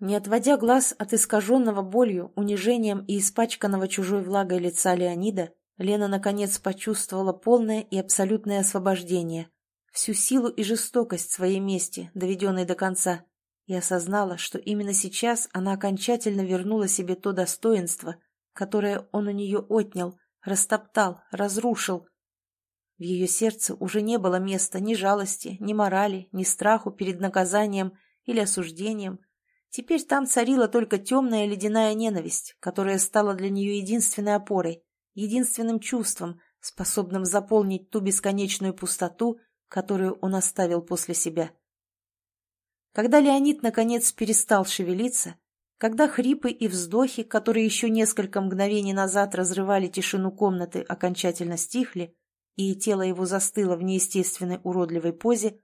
Не отводя глаз от искаженного болью, унижением и испачканного чужой влагой лица Леонида, Лена наконец почувствовала полное и абсолютное освобождение, всю силу и жестокость своей мести, доведенной до конца, и осознала, что именно сейчас она окончательно вернула себе то достоинство, которое он у нее отнял, растоптал, разрушил. В ее сердце уже не было места ни жалости, ни морали, ни страху перед наказанием или осуждением, Теперь там царила только темная ледяная ненависть, которая стала для нее единственной опорой, единственным чувством, способным заполнить ту бесконечную пустоту, которую он оставил после себя. Когда Леонид наконец перестал шевелиться, когда хрипы и вздохи, которые еще несколько мгновений назад разрывали тишину комнаты, окончательно стихли, и тело его застыло в неестественной уродливой позе,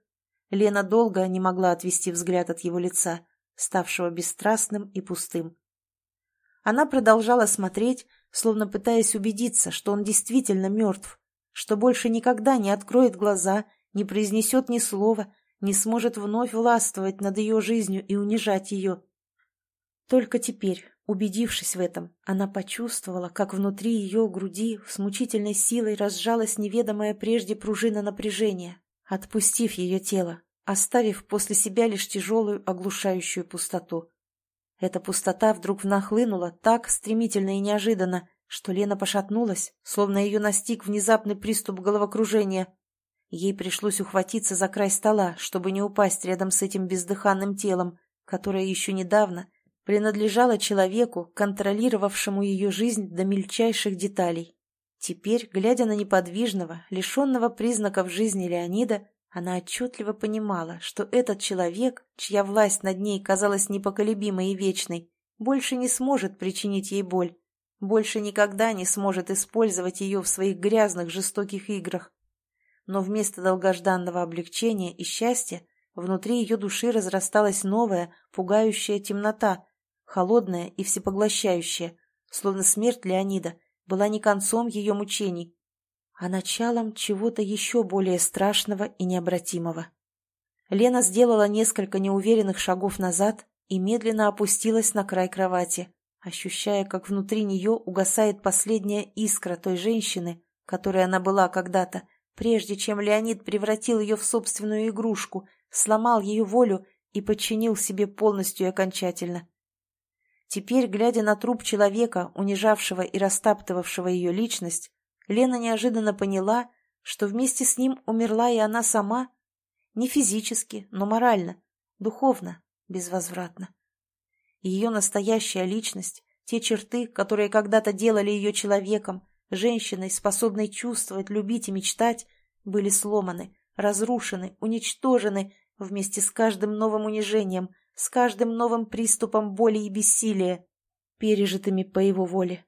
Лена долго не могла отвести взгляд от его лица, ставшего бесстрастным и пустым. Она продолжала смотреть, словно пытаясь убедиться, что он действительно мертв, что больше никогда не откроет глаза, не произнесет ни слова, не сможет вновь властвовать над ее жизнью и унижать ее. Только теперь, убедившись в этом, она почувствовала, как внутри ее груди с мучительной силой разжалась неведомая прежде пружина напряжения, отпустив ее тело, оставив после себя лишь тяжелую оглушающую пустоту. Эта пустота вдруг нахлынула так стремительно и неожиданно, что Лена пошатнулась, словно ее настиг внезапный приступ головокружения. Ей пришлось ухватиться за край стола, чтобы не упасть рядом с этим бездыханным телом, которое еще недавно принадлежало человеку, контролировавшему ее жизнь до мельчайших деталей. Теперь, глядя на неподвижного, лишенного признаков жизни Леонида, она отчетливо понимала, что этот человек, чья власть над ней казалась непоколебимой и вечной, больше не сможет причинить ей боль, больше никогда не сможет использовать ее в своих грязных жестоких играх. Но вместо долгожданного облегчения и счастья внутри ее души разрасталась новая, пугающая темнота, холодная и всепоглощающая, словно смерть Леонида была не концом ее мучений, а началом чего-то еще более страшного и необратимого. Лена сделала несколько неуверенных шагов назад и медленно опустилась на край кровати, ощущая, как внутри нее угасает последняя искра той женщины, которой она была когда-то, прежде чем Леонид превратил ее в собственную игрушку, сломал ее волю и подчинил себе полностью и окончательно. Теперь, глядя на труп человека, унижавшего и растаптывавшего ее личность, Лена неожиданно поняла, что вместе с ним умерла и она сама, не физически, но морально, духовно, безвозвратно. Ее настоящая личность, те черты, которые когда-то делали ее человеком, женщиной, способной чувствовать, любить и мечтать, были сломаны, разрушены, уничтожены вместе с каждым новым унижением, с каждым новым приступом боли и бессилия, пережитыми по его воле.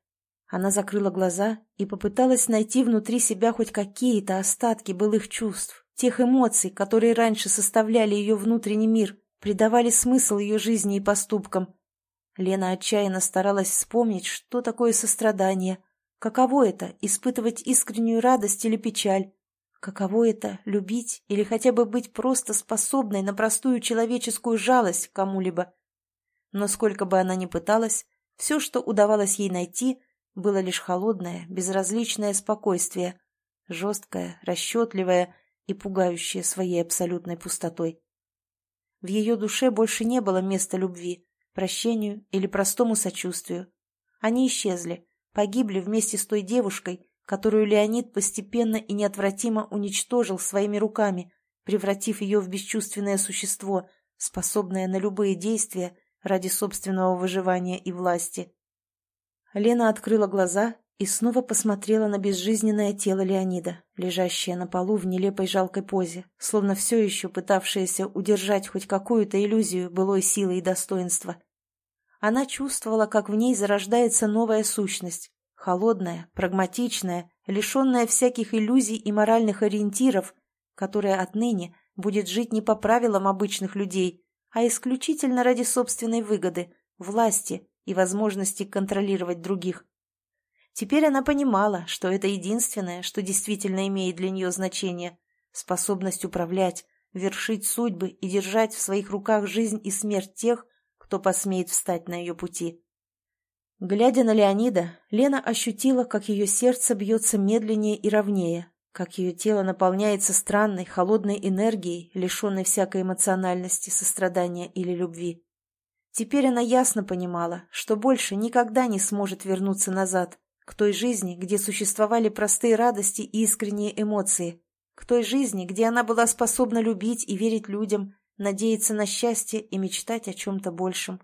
Она закрыла глаза и попыталась найти внутри себя хоть какие-то остатки былых чувств, тех эмоций, которые раньше составляли ее внутренний мир, придавали смысл ее жизни и поступкам. Лена отчаянно старалась вспомнить, что такое сострадание, каково это — испытывать искреннюю радость или печаль, каково это — любить или хотя бы быть просто способной на простую человеческую жалость к кому-либо. Но сколько бы она ни пыталась, все, что удавалось ей найти — было лишь холодное, безразличное спокойствие, жесткое, расчетливое и пугающее своей абсолютной пустотой. В ее душе больше не было места любви, прощению или простому сочувствию. Они исчезли, погибли вместе с той девушкой, которую Леонид постепенно и неотвратимо уничтожил своими руками, превратив ее в бесчувственное существо, способное на любые действия ради собственного выживания и власти. Лена открыла глаза и снова посмотрела на безжизненное тело Леонида, лежащее на полу в нелепой жалкой позе, словно все еще пытавшееся удержать хоть какую-то иллюзию былой силы и достоинства. Она чувствовала, как в ней зарождается новая сущность, холодная, прагматичная, лишенная всяких иллюзий и моральных ориентиров, которая отныне будет жить не по правилам обычных людей, а исключительно ради собственной выгоды, власти и возможности контролировать других. Теперь она понимала, что это единственное, что действительно имеет для нее значение – способность управлять, вершить судьбы и держать в своих руках жизнь и смерть тех, кто посмеет встать на ее пути. Глядя на Леонида, Лена ощутила, как ее сердце бьется медленнее и ровнее, как ее тело наполняется странной, холодной энергией, лишенной всякой эмоциональности, сострадания или любви. Теперь она ясно понимала, что больше никогда не сможет вернуться назад, к той жизни, где существовали простые радости и искренние эмоции, к той жизни, где она была способна любить и верить людям, надеяться на счастье и мечтать о чем-то большем.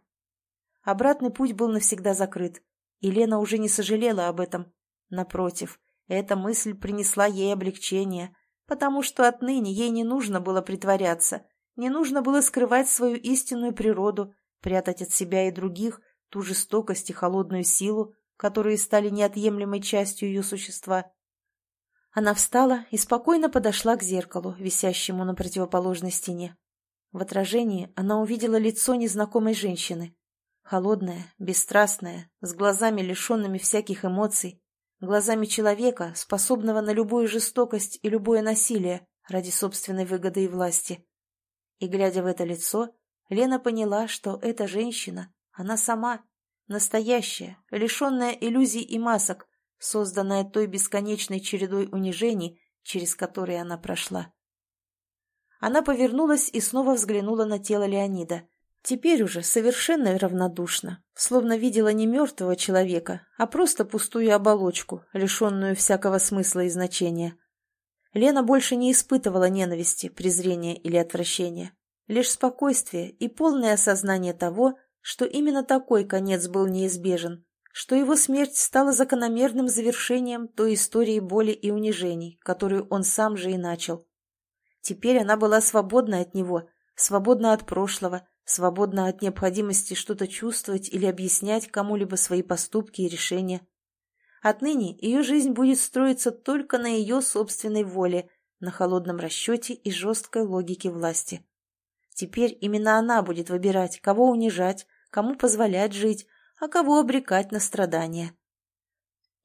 Обратный путь был навсегда закрыт, и Лена уже не сожалела об этом. Напротив, эта мысль принесла ей облегчение, потому что отныне ей не нужно было притворяться, не нужно было скрывать свою истинную природу, прятать от себя и других ту жестокость и холодную силу, которые стали неотъемлемой частью ее существа. Она встала и спокойно подошла к зеркалу, висящему на противоположной стене. В отражении она увидела лицо незнакомой женщины. Холодное, бесстрастное, с глазами, лишенными всяких эмоций, глазами человека, способного на любую жестокость и любое насилие ради собственной выгоды и власти. И, глядя в это лицо, Лена поняла, что эта женщина, она сама, настоящая, лишенная иллюзий и масок, созданная той бесконечной чередой унижений, через которые она прошла. Она повернулась и снова взглянула на тело Леонида. Теперь уже совершенно равнодушно, словно видела не мертвого человека, а просто пустую оболочку, лишенную всякого смысла и значения. Лена больше не испытывала ненависти, презрения или отвращения. Лишь спокойствие и полное осознание того, что именно такой конец был неизбежен, что его смерть стала закономерным завершением той истории боли и унижений, которую он сам же и начал. Теперь она была свободна от него, свободна от прошлого, свободна от необходимости что-то чувствовать или объяснять кому-либо свои поступки и решения. Отныне ее жизнь будет строиться только на ее собственной воле, на холодном расчете и жесткой логике власти. Теперь именно она будет выбирать, кого унижать, кому позволять жить, а кого обрекать на страдания.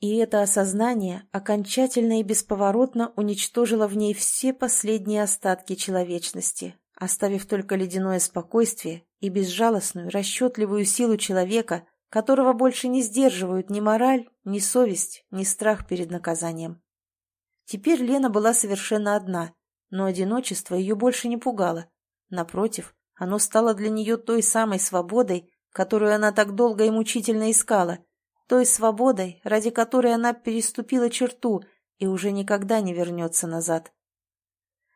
И это осознание окончательно и бесповоротно уничтожило в ней все последние остатки человечности, оставив только ледяное спокойствие и безжалостную, расчетливую силу человека, которого больше не сдерживают ни мораль, ни совесть, ни страх перед наказанием. Теперь Лена была совершенно одна, но одиночество ее больше не пугало. Напротив, оно стало для нее той самой свободой, которую она так долго и мучительно искала, той свободой, ради которой она переступила черту и уже никогда не вернется назад.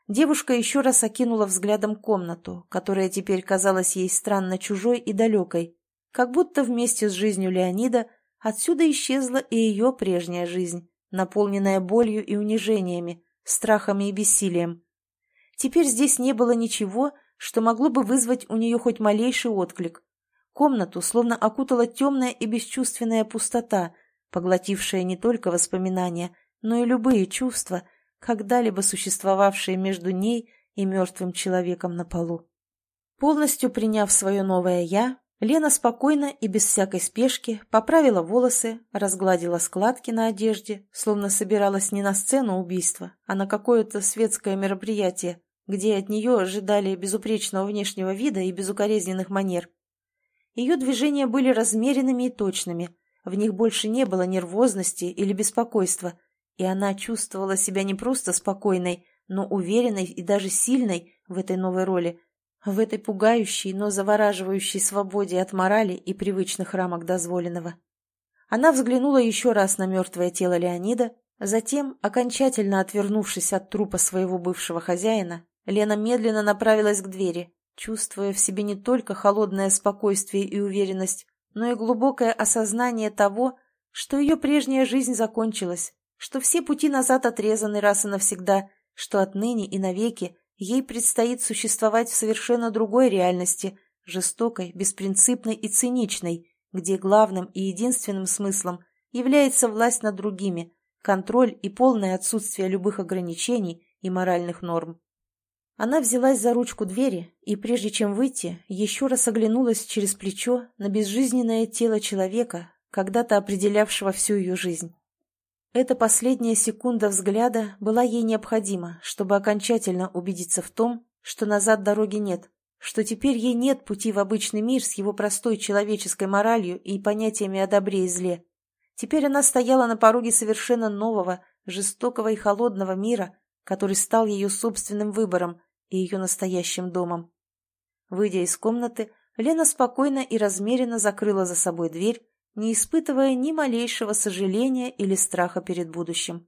Девушка еще раз окинула взглядом комнату, которая теперь казалась ей странно чужой и далекой, как будто вместе с жизнью Леонида отсюда исчезла и ее прежняя жизнь, наполненная болью и унижениями, страхами и бессилием. Теперь здесь не было ничего, что могло бы вызвать у нее хоть малейший отклик. Комнату словно окутала темная и бесчувственная пустота, поглотившая не только воспоминания, но и любые чувства, когда-либо существовавшие между ней и мертвым человеком на полу. Полностью приняв свое новое «я», Лена спокойно и без всякой спешки поправила волосы, разгладила складки на одежде, словно собиралась не на сцену убийства, а на какое-то светское мероприятие, где от нее ожидали безупречного внешнего вида и безукоризненных манер. Ее движения были размеренными и точными, в них больше не было нервозности или беспокойства, и она чувствовала себя не просто спокойной, но уверенной и даже сильной в этой новой роли, в этой пугающей, но завораживающей свободе от морали и привычных рамок дозволенного. Она взглянула еще раз на мертвое тело Леонида, затем, окончательно отвернувшись от трупа своего бывшего хозяина, Лена медленно направилась к двери, чувствуя в себе не только холодное спокойствие и уверенность, но и глубокое осознание того, что ее прежняя жизнь закончилась, что все пути назад отрезаны раз и навсегда, что отныне и навеки ей предстоит существовать в совершенно другой реальности, жестокой, беспринципной и циничной, где главным и единственным смыслом является власть над другими, контроль и полное отсутствие любых ограничений и моральных норм. Она взялась за ручку двери и, прежде чем выйти, еще раз оглянулась через плечо на безжизненное тело человека, когда-то определявшего всю ее жизнь. Эта последняя секунда взгляда была ей необходима, чтобы окончательно убедиться в том, что назад дороги нет, что теперь ей нет пути в обычный мир с его простой человеческой моралью и понятиями о добре и зле. Теперь она стояла на пороге совершенно нового, жестокого и холодного мира, который стал ее собственным выбором и ее настоящим домом. Выйдя из комнаты, Лена спокойно и размеренно закрыла за собой дверь, не испытывая ни малейшего сожаления или страха перед будущим.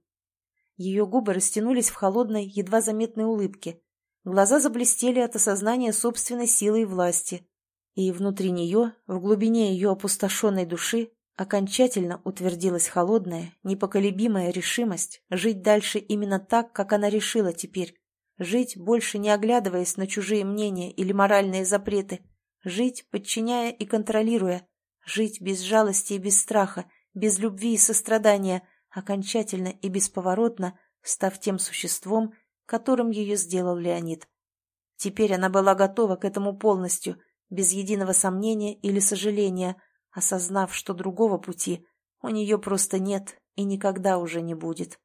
Ее губы растянулись в холодной, едва заметной улыбке, Глаза заблестели от осознания собственной силы и власти. И внутри нее, в глубине ее опустошенной души, окончательно утвердилась холодная, непоколебимая решимость жить дальше именно так, как она решила теперь. Жить, больше не оглядываясь на чужие мнения или моральные запреты. Жить, подчиняя и контролируя. Жить без жалости и без страха, без любви и сострадания, окончательно и бесповоротно, став тем существом, которым ее сделал Леонид. Теперь она была готова к этому полностью, без единого сомнения или сожаления, осознав, что другого пути у нее просто нет и никогда уже не будет.